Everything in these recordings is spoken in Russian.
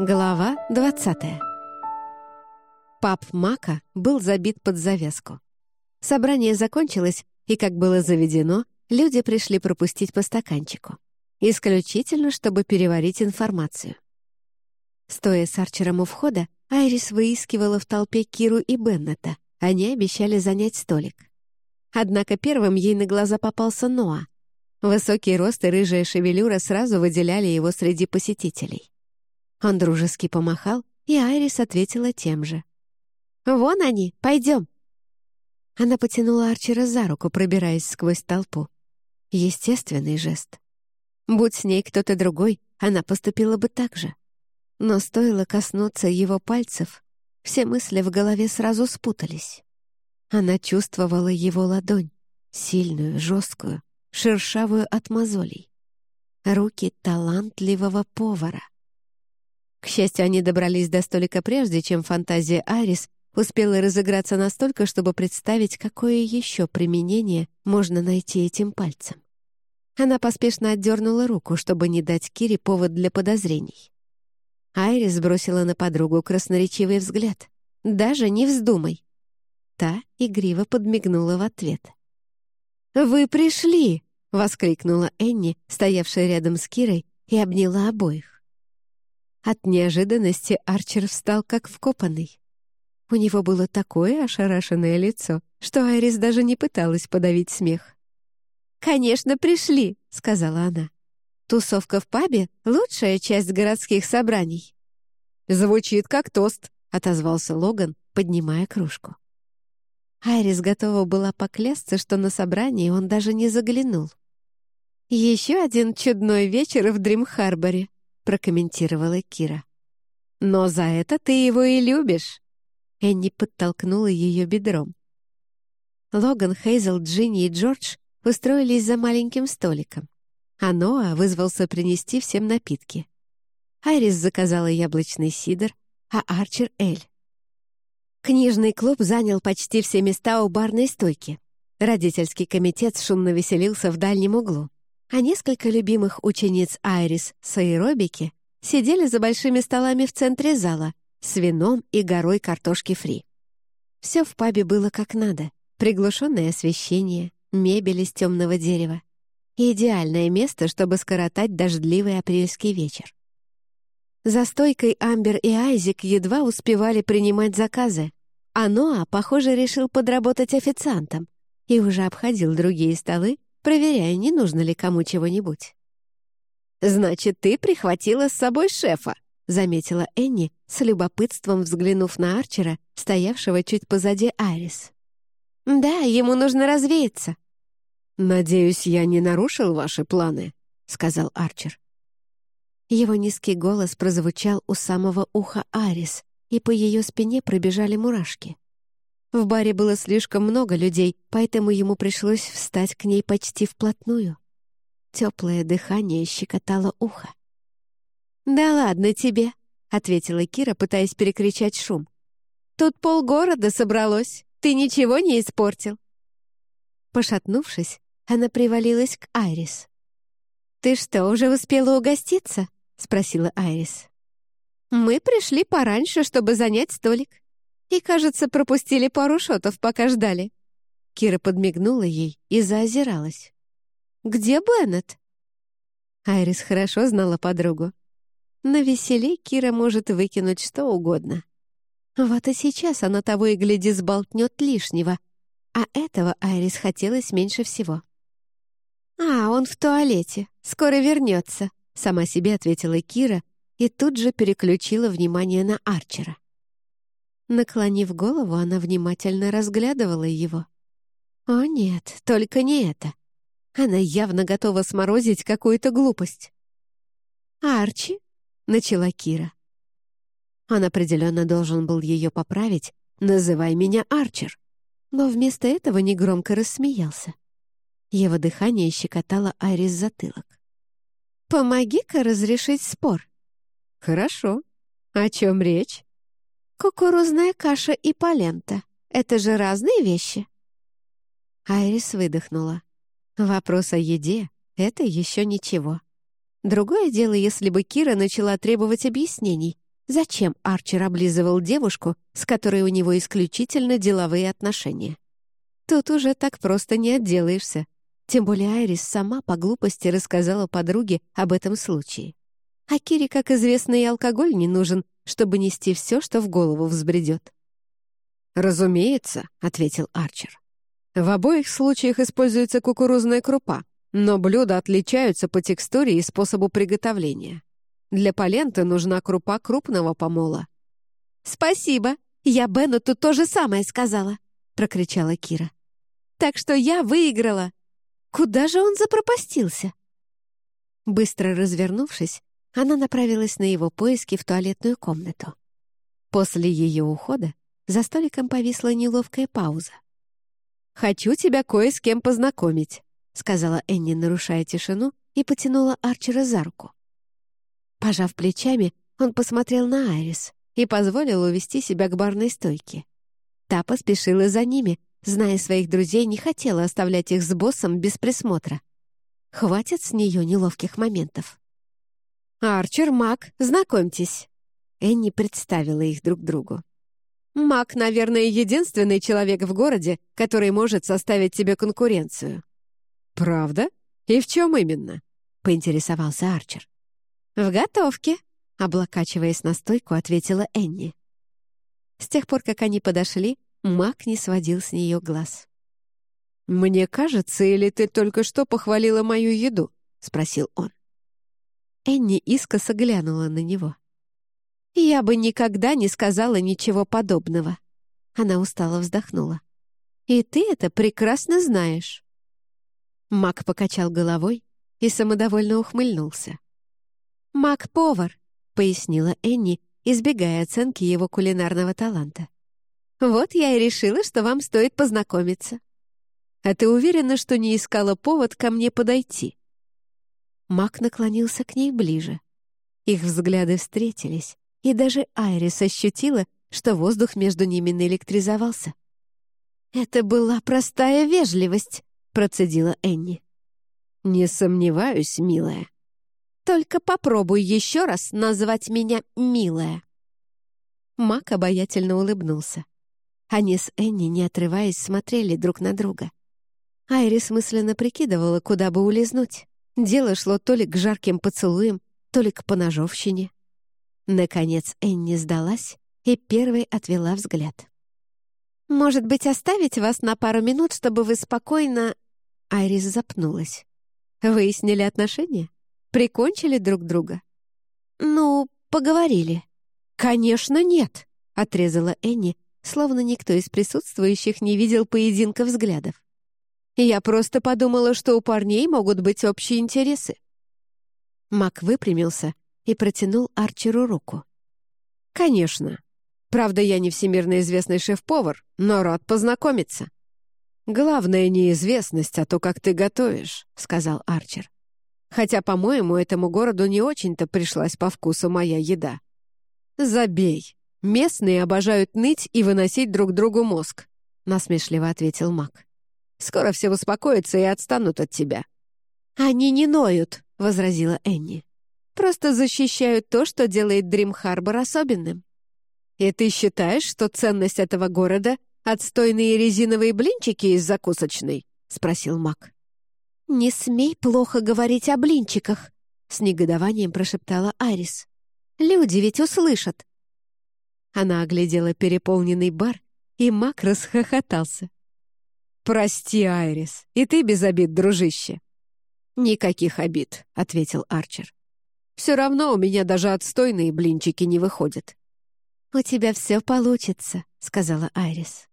Глава 20 Пап Мака был забит под завязку. Собрание закончилось, и, как было заведено, люди пришли пропустить по стаканчику. Исключительно, чтобы переварить информацию. Стоя с Арчером у входа, Айрис выискивала в толпе Киру и Беннета. Они обещали занять столик. Однако первым ей на глаза попался Ноа. Высокий рост и рыжая шевелюра сразу выделяли его среди посетителей. Он дружески помахал, и Айрис ответила тем же. «Вон они, пойдем!» Она потянула Арчера за руку, пробираясь сквозь толпу. Естественный жест. Будь с ней кто-то другой, она поступила бы так же. Но стоило коснуться его пальцев, все мысли в голове сразу спутались. Она чувствовала его ладонь, сильную, жесткую, шершавую от мозолей. Руки талантливого повара — к счастью, они добрались до столика прежде, чем фантазия Арис успела разыграться настолько, чтобы представить, какое еще применение можно найти этим пальцем. Она поспешно отдернула руку, чтобы не дать Кире повод для подозрений. Айрис бросила на подругу красноречивый взгляд. «Даже не вздумай!» Та игриво подмигнула в ответ. «Вы пришли!» — воскликнула Энни, стоявшая рядом с Кирой, и обняла обоих. От неожиданности Арчер встал как вкопанный. У него было такое ошарашенное лицо, что Айрис даже не пыталась подавить смех. «Конечно, пришли», — сказала она. «Тусовка в пабе — лучшая часть городских собраний». «Звучит как тост», — отозвался Логан, поднимая кружку. Айрис готова была поклясться, что на собрании он даже не заглянул. «Еще один чудной вечер в Дрим-Харборе», прокомментировала Кира. «Но за это ты его и любишь!» Энни подтолкнула ее бедром. Логан, Хейзел, Джинни и Джордж устроились за маленьким столиком, а Ноа вызвался принести всем напитки. Айрис заказала яблочный сидр, а Арчер — эль. Книжный клуб занял почти все места у барной стойки. Родительский комитет шумно веселился в дальнем углу а несколько любимых учениц Айрис с аэробики сидели за большими столами в центре зала с вином и горой картошки фри. Все в пабе было как надо. Приглушенное освещение, мебель из темного дерева. Идеальное место, чтобы скоротать дождливый апрельский вечер. За стойкой Амбер и Айзик едва успевали принимать заказы, а Ноа, похоже, решил подработать официантом и уже обходил другие столы, проверяя, не нужно ли кому чего-нибудь. «Значит, ты прихватила с собой шефа», — заметила Энни, с любопытством взглянув на Арчера, стоявшего чуть позади Айрис. «Да, ему нужно развеяться». «Надеюсь, я не нарушил ваши планы», — сказал Арчер. Его низкий голос прозвучал у самого уха Арис, и по ее спине пробежали мурашки. В баре было слишком много людей, поэтому ему пришлось встать к ней почти вплотную. Теплое дыхание щекотало ухо. «Да ладно тебе», — ответила Кира, пытаясь перекричать шум. «Тут полгорода собралось, ты ничего не испортил». Пошатнувшись, она привалилась к Айрис. «Ты что, уже успела угоститься?» — спросила Айрис. «Мы пришли пораньше, чтобы занять столик. И, кажется, пропустили пару шотов, пока ждали». Кира подмигнула ей и заозиралась. «Где Беннет?» Айрис хорошо знала подругу. На веселе Кира может выкинуть что угодно. Вот и сейчас она того и гляди сболтнет лишнего, а этого Айрис хотелось меньше всего. «А, он в туалете, скоро вернется», — сама себе ответила Кира и тут же переключила внимание на Арчера. Наклонив голову, она внимательно разглядывала его. О нет, только не это. Она явно готова сморозить какую-то глупость. «Арчи?» — начала Кира. Он определенно должен был ее поправить. «Называй меня Арчер». Но вместо этого негромко рассмеялся. Его дыхание щекотало Айрис затылок. «Помоги-ка разрешить спор». «Хорошо. О чем речь?» Кукурузная каша и полента — это же разные вещи. Айрис выдохнула. Вопрос о еде — это еще ничего. Другое дело, если бы Кира начала требовать объяснений, Зачем Арчер облизывал девушку, с которой у него исключительно деловые отношения? Тут уже так просто не отделаешься. Тем более Айрис сама по глупости рассказала подруге об этом случае. А Кире, как известно, и алкоголь не нужен, чтобы нести все, что в голову взбредет. «Разумеется», — ответил Арчер. «В обоих случаях используется кукурузная крупа, но блюда отличаются по текстуре и способу приготовления. Для поленты нужна крупа крупного помола». «Спасибо! Я Бену тут то же самое сказала!» — прокричала Кира. «Так что я выиграла! Куда же он запропастился?» Быстро развернувшись, она направилась на его поиски в туалетную комнату. После ее ухода за столиком повисла неловкая пауза. «Хочу тебя кое с кем познакомить», — сказала Энни, нарушая тишину, и потянула Арчера за руку. Пожав плечами, он посмотрел на Айрис и позволил увести себя к барной стойке. Та поспешила за ними, зная своих друзей, не хотела оставлять их с боссом без присмотра. Хватит с нее неловких моментов. «Арчер, Мак, знакомьтесь!» Энни представила их друг другу. «Мак, наверное, единственный человек в городе, который может составить тебе конкуренцию». «Правда? И в чем именно?» — поинтересовался Арчер. «В готовке», — облокачиваясь на стойку, ответила Энни. С тех пор, как они подошли, Мак не сводил с нее глаз. «Мне кажется, или ты только что похвалила мою еду?» — спросил он. Энни искоса глянула на него. «Я бы никогда не сказала ничего подобного». Она устало вздохнула. «И ты это прекрасно знаешь». Мак покачал головой и самодовольно ухмыльнулся. «Мак-повар», — пояснила Энни, избегая оценки его кулинарного таланта. «Вот я и решила, что вам стоит познакомиться». «А ты уверена, что не искала повод ко мне подойти?» Мак наклонился к ней ближе. Их взгляды встретились, и даже Айрис ощутила, что воздух между ними наэлектризовался. «Это была простая вежливость», — процедила Энни. «Не сомневаюсь, милая», только попробуй еще раз назвать меня «милая». Мак обаятельно улыбнулся. Они с Энни, не отрываясь, смотрели друг на друга. Айрис мысленно прикидывала, куда бы улизнуть. Дело шло то ли к жарким поцелуям, то ли к поножовщине. Наконец Энни сдалась и первой отвела взгляд. «Может быть, оставить вас на пару минут, чтобы вы спокойно...» Айрис запнулась. «Выяснили отношения?» Прикончили друг друга?» «Ну, поговорили». «Конечно, нет», — отрезала Энни, словно никто из присутствующих не видел поединка взглядов. «Я просто подумала, что у парней могут быть общие интересы». Мак выпрямился и протянул Арчеру руку. «Конечно. Правда, я не всемирно известный шеф-повар, но рад познакомиться». «Главное не известность, а то, как ты готовишь», — сказал Арчер. Хотя, по-моему, этому городу не очень-то пришлась по вкусу моя еда. «Забей. Местные обожают ныть и выносить друг другу мозг», — насмешливо ответил Мак. «Скоро все успокоятся и отстанут от тебя». «Они не ноют», — возразила Энни. «Просто защищают то, что делает Дрим-Харбор особенным». «И ты считаешь, что ценность этого города — отстойные резиновые блинчики из закусочной?» — спросил Мак. «Не смей плохо говорить о блинчиках», — с негодованием прошептала Арис. «Люди ведь услышат». Она оглядела переполненный бар, и Мак расхохотался. «Прости, Айрис, и ты без обид, дружище». «Никаких обид», — ответил Арчер. «Все равно у меня даже отстойные блинчики не выходят». «У тебя все получится», — сказала Айрис.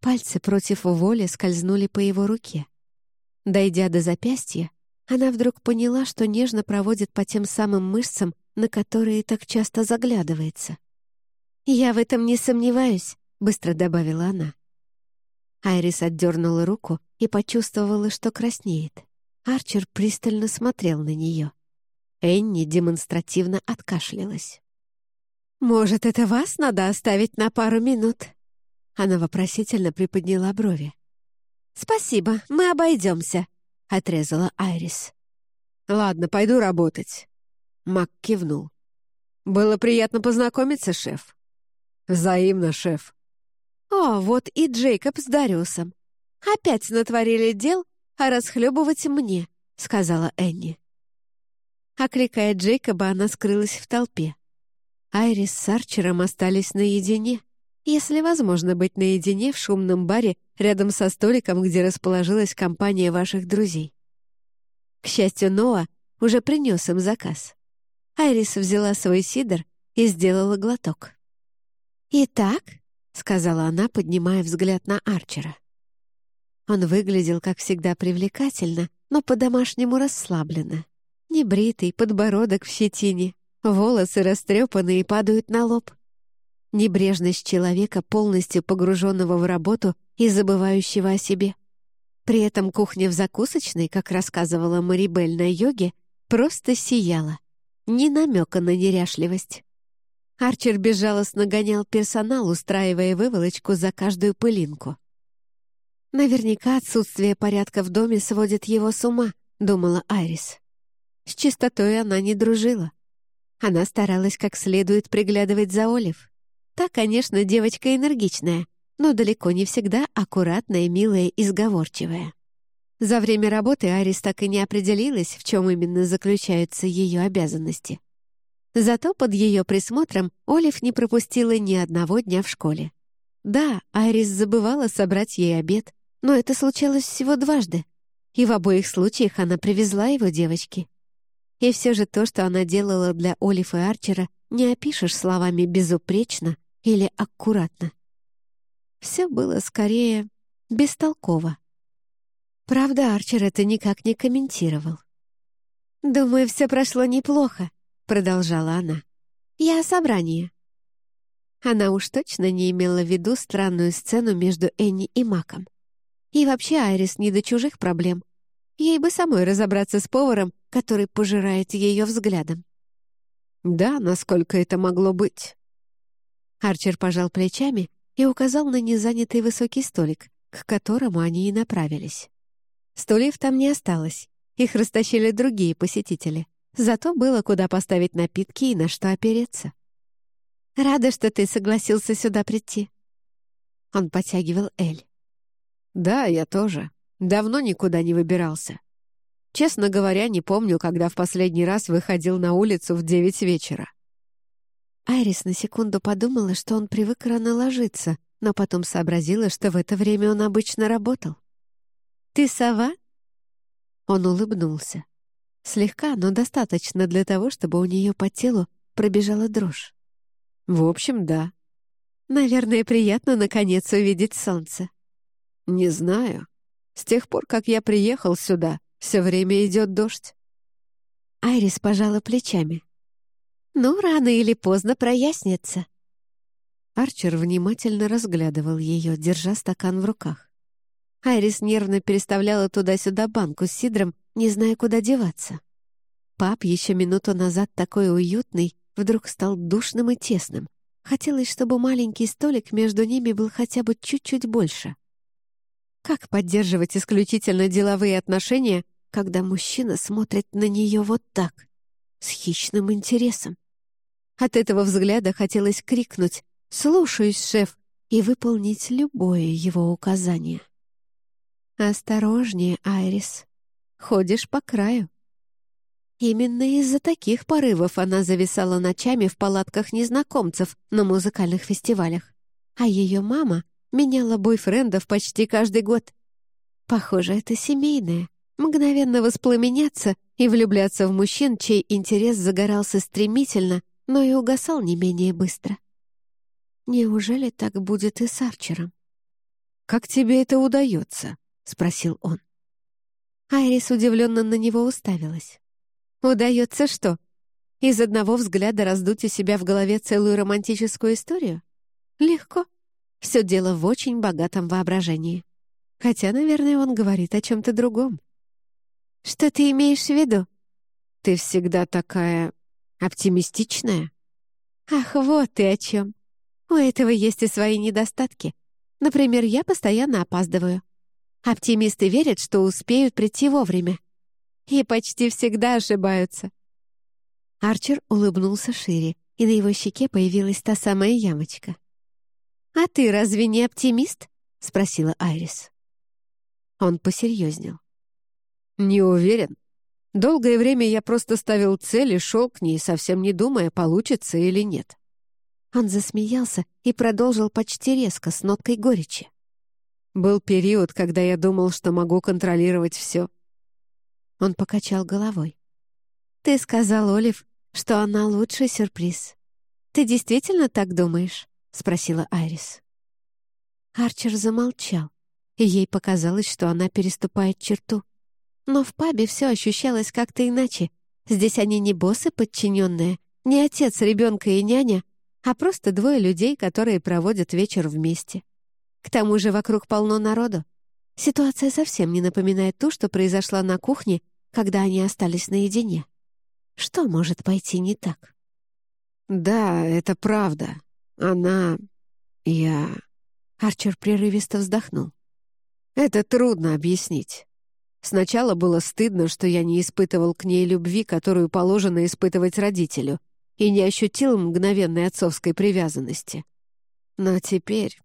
Пальцы против воли скользнули по его руке. Дойдя до запястья, она вдруг поняла, что нежно проводит по тем самым мышцам, на которые так часто заглядывается. «Я в этом не сомневаюсь», — быстро добавила она. Айрис отдернула руку и почувствовала, что краснеет. Арчер пристально смотрел на нее. Энни демонстративно откашлялась. «Может, это вас надо оставить на пару минут?» Она вопросительно приподняла брови. «Спасибо, мы обойдемся», — отрезала Айрис. «Ладно, пойду работать». Мак кивнул. «Было приятно познакомиться, шеф». «Взаимно, шеф». «О, вот и Джейкоб с Дариусом. Опять натворили дел, а расхлебывать мне», — сказала Энни. Окликая Джейкоба, она скрылась в толпе. Айрис с Арчером остались наедине, если возможно быть наедине в шумном баре рядом со столиком, где расположилась компания ваших друзей. К счастью, Ноа уже принес им заказ. Айрис взяла свой сидр и сделала глоток. «Итак», — сказала она, поднимая взгляд на Арчера. Он выглядел, как всегда, привлекательно, но по-домашнему расслабленно. Небритый, подбородок в щетине, волосы растрепанные падают на лоб. Небрежность человека, полностью погруженного в работу и забывающего о себе. При этом кухня в закусочной, как рассказывала Марибель на йоге, просто сияла. Ни намека на неряшливость. Арчер безжалостно гонял персонал, устраивая выволочку за каждую пылинку. «Наверняка отсутствие порядка в доме сводит его с ума», — думала Айрис. С чистотой она не дружила. Она старалась как следует приглядывать за Олив. Та, конечно, девочка энергичная, но далеко не всегда аккуратная, милая и сговорчивая. За время работы Арис так и не определилась, в чем именно заключаются ее обязанности. Зато под ее присмотром Олив не пропустила ни одного дня в школе. Да, Арис забывала собрать ей обед, но это случалось всего дважды, и в обоих случаях она привезла его девочке. И все же то, что она делала для Олив и Арчера, не опишешь словами «безупречно» или «аккуратно». Все было скорее бестолково. Правда, Арчер это никак не комментировал. «Думаю, все прошло неплохо», — продолжала она. «Я о собрании». Она уж точно не имела в виду странную сцену между Энни и Маком. И вообще Айрис не до чужих проблем. Ей бы самой разобраться с поваром, который пожирает ее взглядом. «Да, насколько это могло быть?» Арчер пожал плечами и указал на незанятый высокий столик, к которому они и направились. Стульев там не осталось, их растащили другие посетители. Зато было куда поставить напитки и на что опереться. «Рада, что ты согласился сюда прийти». Он потягивал Эль. «Да, я тоже. Давно никуда не выбирался. Честно говоря, не помню, когда в последний раз выходил на улицу в девять вечера». Айрис на секунду подумала, что он привык рано ложиться, но потом сообразила, что в это время он обычно работал. «Ты сова?» Он улыбнулся. Слегка, но достаточно для того, чтобы у нее по телу пробежала дрожь. «В общем, да». «Наверное, приятно, наконец, увидеть солнце». «Не знаю. С тех пор, как я приехал сюда, все время идет дождь». Айрис пожала плечами. «Ну, рано или поздно прояснится». Арчер внимательно разглядывал ее, держа стакан в руках. Айрис нервно переставляла туда-сюда банку с сидром, не зная, куда деваться. Пап, еще минуту назад такой уютный, вдруг стал душным и тесным. Хотелось, чтобы маленький столик между ними был хотя бы чуть-чуть больше. Как поддерживать исключительно деловые отношения, когда мужчина смотрит на нее вот так, с хищным интересом? От этого взгляда хотелось крикнуть «Слушаюсь, шеф!» и выполнить любое его указание. «Осторожнее, Айрис. Ходишь по краю». Именно из-за таких порывов она зависала ночами в палатках незнакомцев на музыкальных фестивалях. А ее мама меняла бойфрендов почти каждый год. Похоже, это семейное. Мгновенно воспламеняться и влюбляться в мужчин, чей интерес загорался стремительно, но и угасал не менее быстро. Неужели так будет и с Арчером? «Как тебе это удается?» — спросил он. Айрис удивленно на него уставилась. «Удается что? Из одного взгляда раздуть у себя в голове целую романтическую историю? Легко. Все дело в очень богатом воображении. Хотя, наверное, он говорит о чем-то другом. Что ты имеешь в виду? Ты всегда такая оптимистичная. Ах, вот ты о чем. У этого есть и свои недостатки. Например, я постоянно опаздываю. Оптимисты верят, что успеют прийти вовремя. И почти всегда ошибаются. Арчер улыбнулся шире, и на его щеке появилась та самая ямочка. «А ты разве не оптимист?» — спросила Айрис. Он посерьезнел. «Не уверен. Долгое время я просто ставил цель и шел к ней, совсем не думая, получится или нет». Он засмеялся и продолжил почти резко, с ноткой горечи. «Был период, когда я думал, что могу контролировать все». Он покачал головой. «Ты сказал, Олив, что она лучший сюрприз. Ты действительно так думаешь?» — спросила Айрис. Арчер замолчал, и ей показалось, что она переступает черту. Но в пабе все ощущалось как-то иначе. Здесь они не боссы подчиненные, не отец ребенка и няня, а просто двое людей, которые проводят вечер вместе. К тому же вокруг полно народу. Ситуация совсем не напоминает ту, что произошла на кухне, когда они остались наедине. Что может пойти не так? «Да, это правда. Она... я...» Арчер прерывисто вздохнул. «Это трудно объяснить. Сначала было стыдно, что я не испытывал к ней любви, которую положено испытывать родителю, и не ощутил мгновенной отцовской привязанности. Но теперь...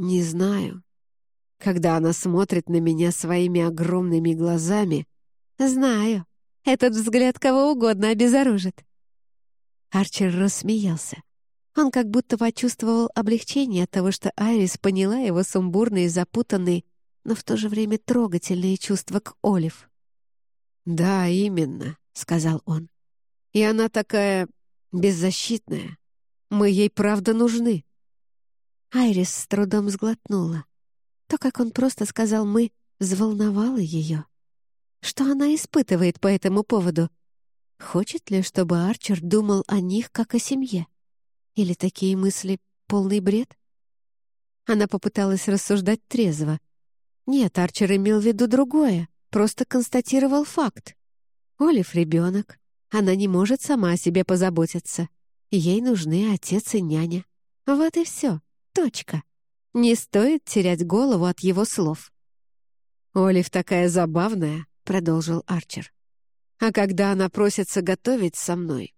не знаю. Когда она смотрит на меня своими огромными глазами... Знаю. Этот взгляд кого угодно обезоружит. Арчер рассмеялся. Он как будто почувствовал облегчение от того, что Айрис поняла его сумбурные, запутанные, но в то же время трогательные чувства к Олив. «Да, именно», — сказал он. «И она такая беззащитная. Мы ей правда нужны». Айрис с трудом сглотнула. То, как он просто сказал «мы», взволновало ее. Что она испытывает по этому поводу? Хочет ли, чтобы Арчер думал о них как о семье? Или такие мысли — полный бред? Она попыталась рассуждать трезво. Нет, Арчер имел в виду другое, просто констатировал факт. Олив — ребенок, она не может сама о себе позаботиться. Ей нужны отец и няня. Вот и все. Точка. Не стоит терять голову от его слов. «Олив такая забавная», — продолжил Арчер. «А когда она просится готовить со мной,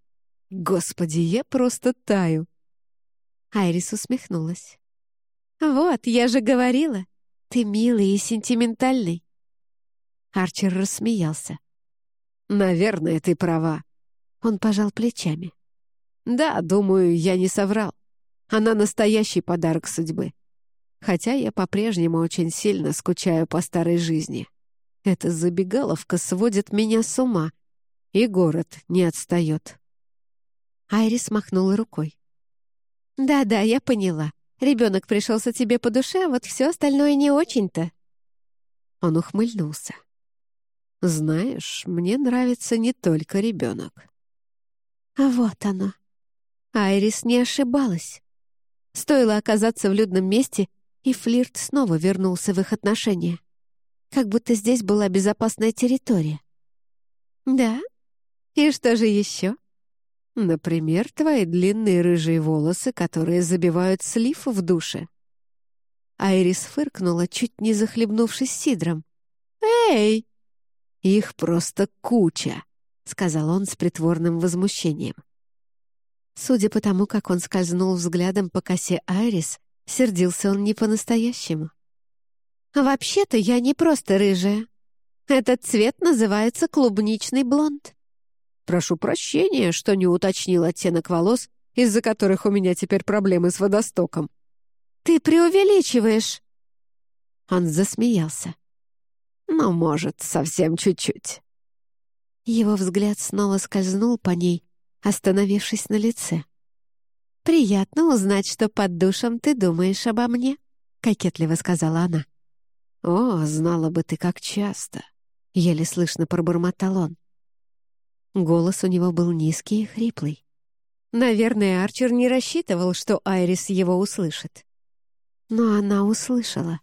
господи, я просто таю». Айрис усмехнулась. «Вот, я же говорила, ты милый и сентиментальный». Арчер рассмеялся. «Наверное, ты права». Он пожал плечами. «Да, думаю, я не соврал. Она настоящий подарок судьбы. Хотя я по-прежнему очень сильно скучаю по старой жизни. Эта забегаловка сводит меня с ума, и город не отстает». Айрис махнула рукой. «Да-да, я поняла. Ребенок пришелся тебе по душе, а вот все остальное не очень-то». Он ухмыльнулся. Знаешь, мне нравится не только ребенок. А вот оно. Айрис не ошибалась. Стоило оказаться в людном месте, и флирт снова вернулся в их отношения. Как будто здесь была безопасная территория. «Да? И что же еще?» «Например, твои длинные рыжие волосы, которые забивают слив в душе». Айрис фыркнула, чуть не захлебнувшись сидром. «Эй!» «Их просто куча», — сказал он с притворным возмущением. Судя по тому, как он скользнул взглядом по косе Айрис, сердился он не по-настоящему. «Вообще-то я не просто рыжая. Этот цвет называется клубничный блонд». «Прошу прощения, что не уточнил оттенок волос, из-за которых у меня теперь проблемы с водостоком». «Ты преувеличиваешь!» Он засмеялся. Ну, может, совсем чуть-чуть. Его взгляд снова скользнул по ней, остановившись на лице. «Приятно узнать, что под душем ты думаешь обо мне», — кокетливо сказала она. «О, знала бы ты, как часто!» — еле слышно пробормотал он. Голос у него был низкий и хриплый. Наверное, Арчер не рассчитывал, что Айрис его услышит. Но она услышала.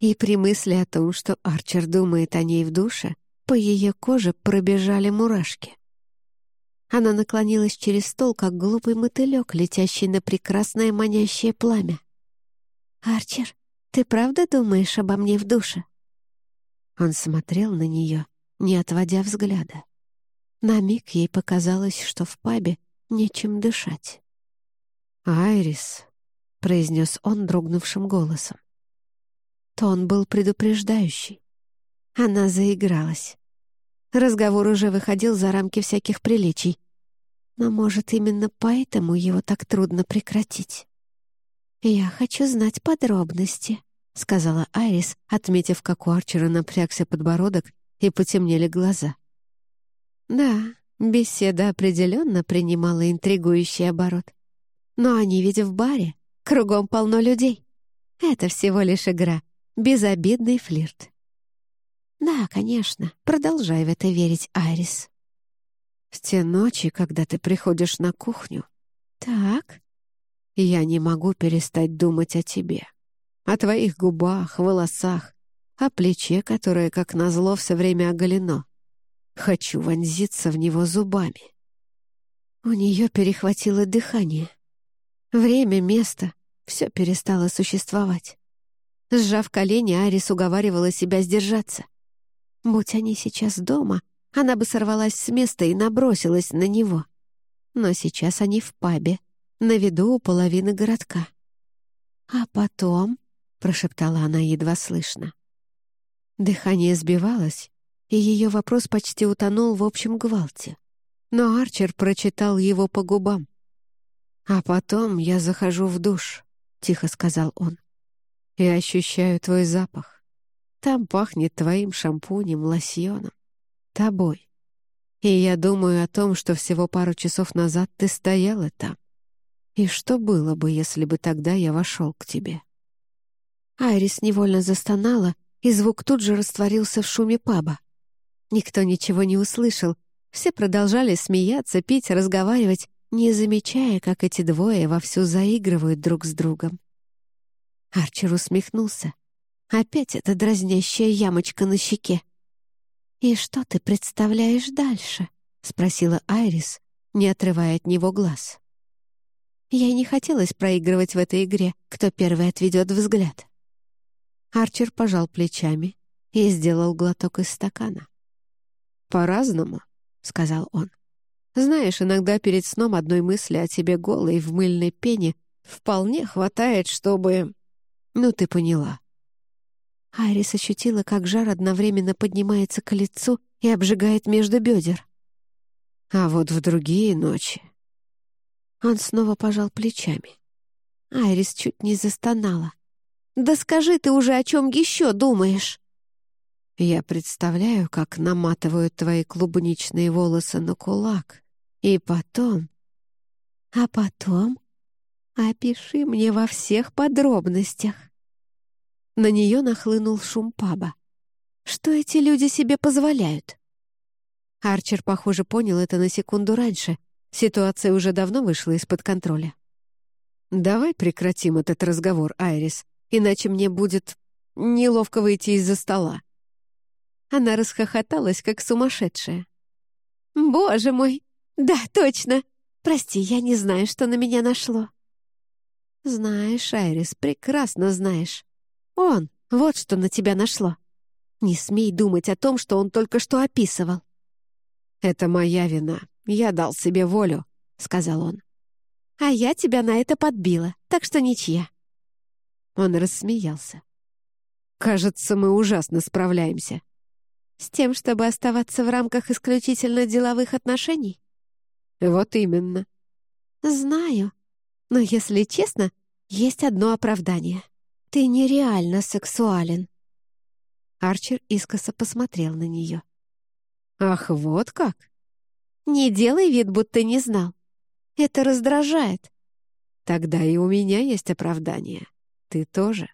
И при мысли о том, что Арчер думает о ней в душе, по ее коже пробежали мурашки. Она наклонилась через стол, как глупый мотылек, летящий на прекрасное манящее пламя. «Арчер, ты правда думаешь обо мне в душе?» Он смотрел на нее, не отводя взгляда. На миг ей показалось, что в пабе нечем дышать. «Айрис», — произнес он дрогнувшим голосом. Тон был предупреждающий. Она заигралась. Разговор уже выходил за рамки всяких приличий. Но, может, именно поэтому его так трудно прекратить? «Я хочу знать подробности», — сказала Айрис, отметив, как у Арчера напрягся подбородок и потемнели глаза. Да, беседа определенно принимала интригующий оборот. Но они ведь в баре, кругом полно людей. Это всего лишь игра, безобидный флирт. Да, конечно, продолжай в это верить, Айрис. В те ночи, когда ты приходишь на кухню, так, я не могу перестать думать о тебе, о твоих губах, волосах, о плече, которое, как назло, все время оголено. Хочу вонзиться в него зубами. У нее перехватило дыхание. Время, место — все перестало существовать. Сжав колени, Арис уговаривала себя сдержаться. Будь они сейчас дома, она бы сорвалась с места и набросилась на него. Но сейчас они в пабе, на виду у половины городка. «А потом...» — прошептала она едва слышно. Дыхание сбивалось, и ее вопрос почти утонул в общем гвалте. Но Арчер прочитал его по губам. «А потом я захожу в душ», — тихо сказал он, — «и ощущаю твой запах. Там пахнет твоим шампунем, лосьоном, тобой. И я думаю о том, что всего пару часов назад ты стояла там. И что было бы, если бы тогда я вошел к тебе?» Айрис невольно застонала, и звук тут же растворился в шуме паба. Никто ничего не услышал, все продолжали смеяться, пить, разговаривать, не замечая, как эти двое вовсю заигрывают друг с другом. Арчер усмехнулся. Опять эта дразнящая ямочка на щеке. «И что ты представляешь дальше?» — спросила Айрис, не отрывая от него глаз. Ей не хотелось проигрывать в этой игре, кто первый отведет взгляд. Арчер пожал плечами и сделал глоток из стакана. «По-разному», — сказал он. «Знаешь, иногда перед сном одной мысли о тебе голой в мыльной пене вполне хватает, чтобы... Ну, ты поняла». Айрис ощутила, как жар одновременно поднимается к лицу и обжигает между бедер. А вот в другие ночи... Он снова пожал плечами. Айрис чуть не застонала. «Да скажи ты уже, о чем еще думаешь?» «Я представляю, как наматывают твои клубничные волосы на кулак. И потом...» «А потом? Опиши мне во всех подробностях». На нее нахлынул шум паба. «Что эти люди себе позволяют?» Арчер, похоже, понял это на секунду раньше. Ситуация уже давно вышла из-под контроля. «Давай прекратим этот разговор, Айрис иначе мне будет неловко выйти из-за стола». Она расхохоталась, как сумасшедшая. «Боже мой! Да, точно! Прости, я не знаю, что на меня нашло». «Знаешь, Айрис, прекрасно знаешь. Он, вот что на тебя нашло. Не смей думать о том, что он только что описывал». «Это моя вина. Я дал себе волю», — сказал он. «А я тебя на это подбила, так что ничья. Он рассмеялся. «Кажется, мы ужасно справляемся». «С тем, чтобы оставаться в рамках исключительно деловых отношений?» «Вот именно». «Знаю. Но, если честно, есть одно оправдание. Ты нереально сексуален». Арчер искоса посмотрел на нее. «Ах, вот как?» «Не делай вид, будто не знал. Это раздражает». «Тогда и у меня есть оправдание. Ты тоже?»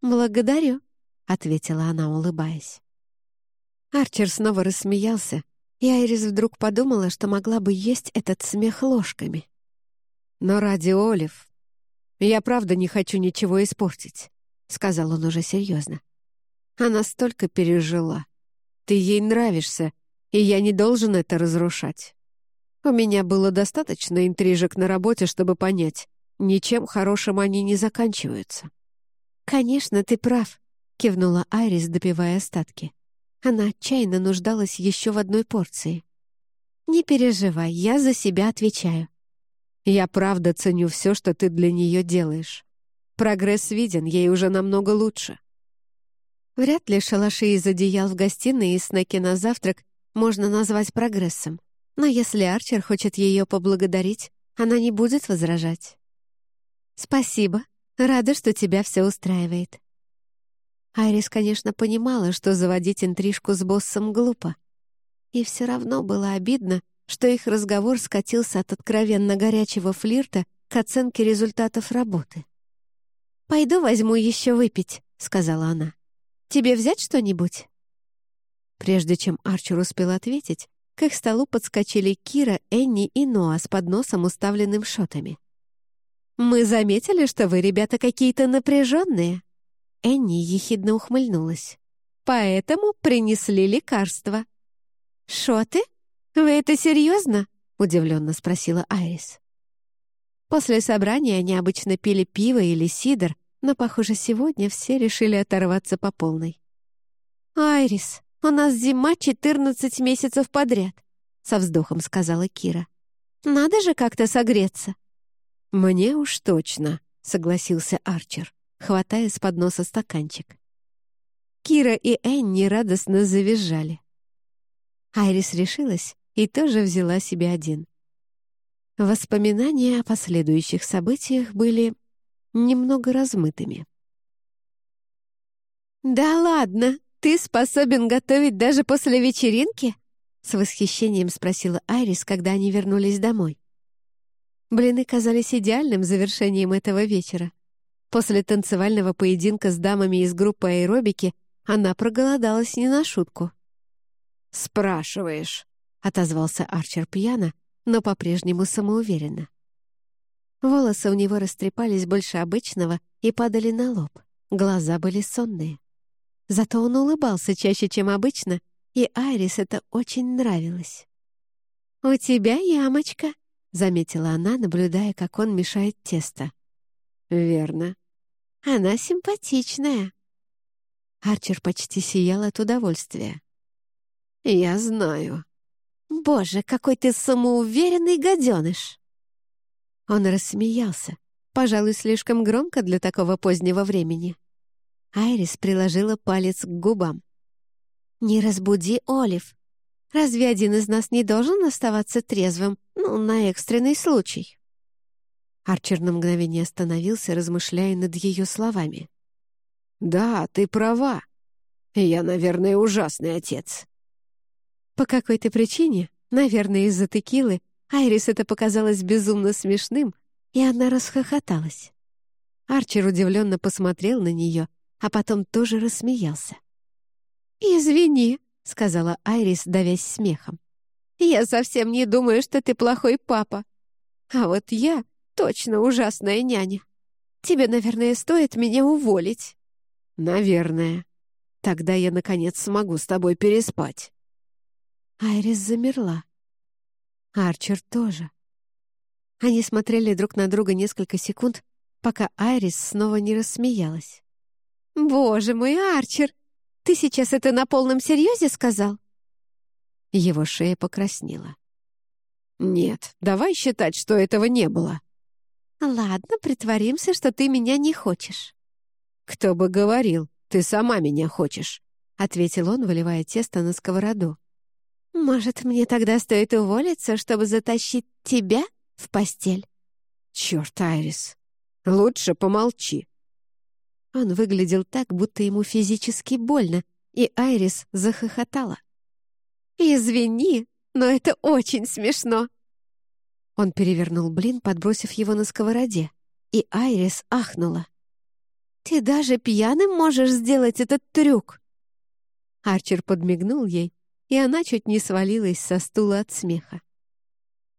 «Благодарю», — ответила она, улыбаясь. Арчер снова рассмеялся, и Айрис вдруг подумала, что могла бы есть этот смех ложками. «Но ради Олив я правда не хочу ничего испортить», — сказал он уже серьезно. «Она столько пережила. Ты ей нравишься, и я не должен это разрушать. У меня было достаточно интрижек на работе, чтобы понять, Ничем хорошим они не заканчиваются. «Конечно, ты прав», — кивнула Айрис, допивая остатки. Она отчаянно нуждалась еще в одной порции. «Не переживай, я за себя отвечаю. Я правда ценю все, что ты для нее делаешь. Прогресс виден, ей уже намного лучше». Вряд ли шалаши из одеял в гостиной и снеки на завтрак можно назвать прогрессом. Но если Арчер хочет ее поблагодарить, она не будет возражать. «Спасибо. Рада, что тебя все устраивает». Айрис, конечно, понимала, что заводить интрижку с боссом глупо. И все равно было обидно, что их разговор скатился от откровенно горячего флирта к оценке результатов работы. «Пойду возьму еще выпить», — сказала она. «Тебе взять что-нибудь?» Прежде чем Арчер успел ответить, к их столу подскочили Кира, Энни и Ноа с подносом, уставленным шотами. «Мы заметили, что вы, ребята, какие-то напряженные». Энни ехидно ухмыльнулась. «Поэтому принесли лекарства». «Шоты? Вы это серьезно?» — удивленно спросила Айрис. После собрания они обычно пили пиво или сидр, но, похоже, сегодня все решили оторваться по полной. «Айрис, у нас зима 14 месяцев подряд», — со вздохом сказала Кира. «Надо же как-то согреться». «Мне уж точно», — согласился Арчер, хватая с подноса стаканчик. Кира и Энни радостно завизжали. Айрис решилась и тоже взяла себе один. Воспоминания о последующих событиях были немного размытыми. «Да ладно, ты способен готовить даже после вечеринки?» С восхищением спросила Айрис, когда они вернулись домой. Блины казались идеальным завершением этого вечера. После танцевального поединка с дамами из группы аэробики она проголодалась не на шутку. «Спрашиваешь», — отозвался Арчер пьяно, но по-прежнему самоуверенно. Волосы у него растрепались больше обычного и падали на лоб. Глаза были сонные. Зато он улыбался чаще, чем обычно, и Айрис это очень нравилось. «У тебя ямочка», — заметила она, наблюдая, как он мешает тесто. «Верно». «Она симпатичная». Арчер почти сиял от удовольствия. «Я знаю». «Боже, какой ты самоуверенный гаденыш!» Он рассмеялся, пожалуй, слишком громко для такого позднего времени. Айрис приложила палец к губам. «Не разбуди Олив. Разве один из нас не должен оставаться трезвым, ну, на экстренный случай?» Арчер на мгновение остановился, размышляя над ее словами. «Да, ты права. Я, наверное, ужасный отец». По какой-то причине, наверное, из-за текилы, Айрис это показалось безумно смешным, и она расхохоталась. Арчер удивленно посмотрел на нее, а потом тоже рассмеялся. «Извини», — сказала Айрис, давясь смехом. «Я совсем не думаю, что ты плохой папа. А вот я точно ужасная няня. Тебе, наверное, стоит меня уволить». «Наверное. Тогда я, наконец, смогу с тобой переспать». Айрис замерла. Арчер тоже. Они смотрели друг на друга несколько секунд, пока Айрис снова не рассмеялась. «Боже мой, Арчер! Ты сейчас это на полном серьезе сказал?» Его шея покраснела. «Нет, давай считать, что этого не было». «Ладно, притворимся, что ты меня не хочешь». «Кто бы говорил, ты сама меня хочешь», — ответил он, выливая тесто на сковороду. «Может, мне тогда стоит уволиться, чтобы затащить тебя в постель?» «Черт, Айрис, лучше помолчи». Он выглядел так, будто ему физически больно, и Айрис захохотала. «Извини, но это очень смешно!» Он перевернул блин, подбросив его на сковороде, и Айрис ахнула. «Ты даже пьяным можешь сделать этот трюк!» Арчер подмигнул ей, и она чуть не свалилась со стула от смеха.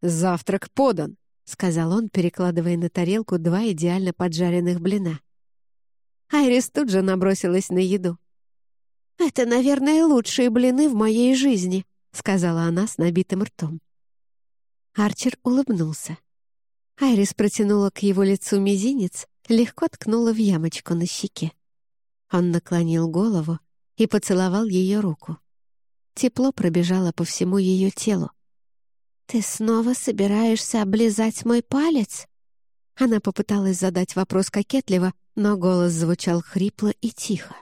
«Завтрак подан», — сказал он, перекладывая на тарелку два идеально поджаренных блина. Айрис тут же набросилась на еду. «Это, наверное, лучшие блины в моей жизни», — сказала она с набитым ртом. Арчер улыбнулся. Айрис протянула к его лицу мизинец, легко ткнула в ямочку на щеке. Он наклонил голову и поцеловал ее руку. Тепло пробежало по всему ее телу. «Ты снова собираешься облизать мой палец?» Она попыталась задать вопрос кокетливо, но голос звучал хрипло и тихо.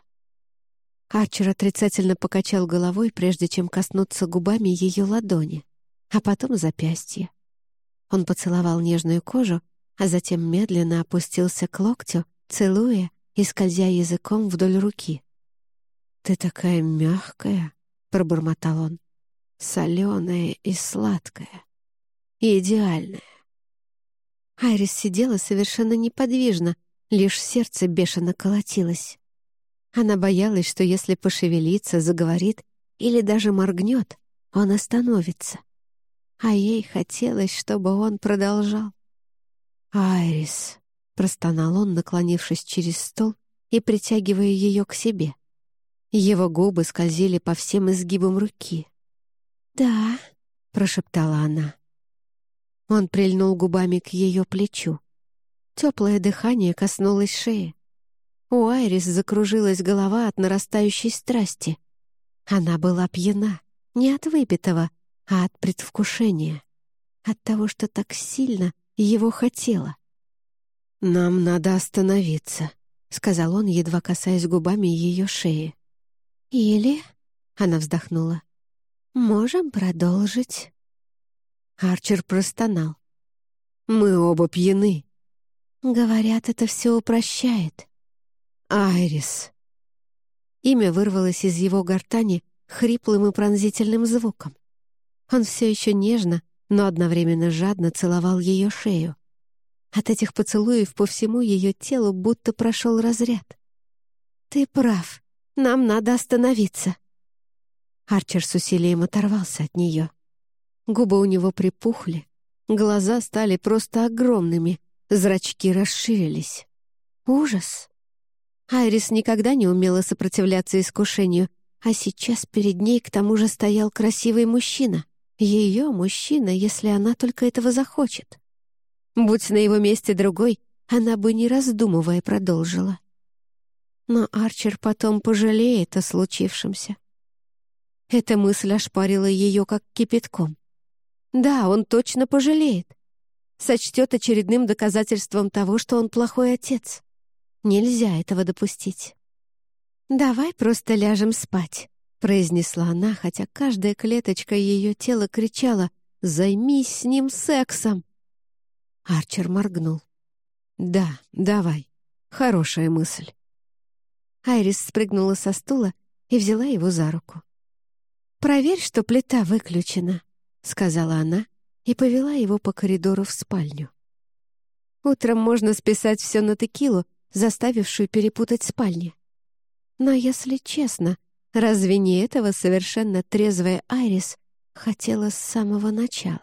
Арчер отрицательно покачал головой, прежде чем коснуться губами ее ладони, а потом запястье. Он поцеловал нежную кожу, а затем медленно опустился к локтю, целуя и скользя языком вдоль руки. «Ты такая мягкая», — пробормотал он, — «соленая и сладкая, и идеальная». Айрис сидела совершенно неподвижно, лишь сердце бешено колотилось. Она боялась, что если пошевелится, заговорит или даже моргнет, он остановится. А ей хотелось, чтобы он продолжал. «Айрис», — простонал он, наклонившись через стол и притягивая ее к себе. Его губы скользили по всем изгибам руки. «Да», — прошептала она. Он прильнул губами к ее плечу. Теплое дыхание коснулось шеи. У Айрис закружилась голова от нарастающей страсти. Она была пьяна, не от выпитого, а от предвкушения. От того, что так сильно его хотела. «Нам надо остановиться», — сказал он, едва касаясь губами ее шеи. «Или...» — она вздохнула. «Можем продолжить». Арчер простонал. «Мы оба пьяны». «Говорят, это все упрощает». «Айрис». Имя вырвалось из его гортани хриплым и пронзительным звуком. Он все еще нежно, но одновременно жадно целовал ее шею. От этих поцелуев по всему ее телу будто прошел разряд. «Ты прав. Нам надо остановиться». Арчер с усилием оторвался от нее. Губы у него припухли, глаза стали просто огромными, зрачки расширились. Ужас! Айрис никогда не умела сопротивляться искушению, а сейчас перед ней к тому же стоял красивый мужчина. Ее мужчина, если она только этого захочет. Будь на его месте другой, она бы, не раздумывая, продолжила. Но Арчер потом пожалеет о случившемся. Эта мысль ошпарила ее как кипятком. Да, он точно пожалеет. Сочтет очередным доказательством того, что он плохой отец. Нельзя этого допустить. «Давай просто ляжем спать», — произнесла она, хотя каждая клеточка ее тела кричала «Займись с ним сексом!». Арчер моргнул. «Да, давай. Хорошая мысль». Айрис спрыгнула со стула и взяла его за руку. «Проверь, что плита выключена», — сказала она и повела его по коридору в спальню. Утром можно списать все на текилу, заставившую перепутать спальни. Но, если честно, разве не этого совершенно трезвая Айрис хотела с самого начала?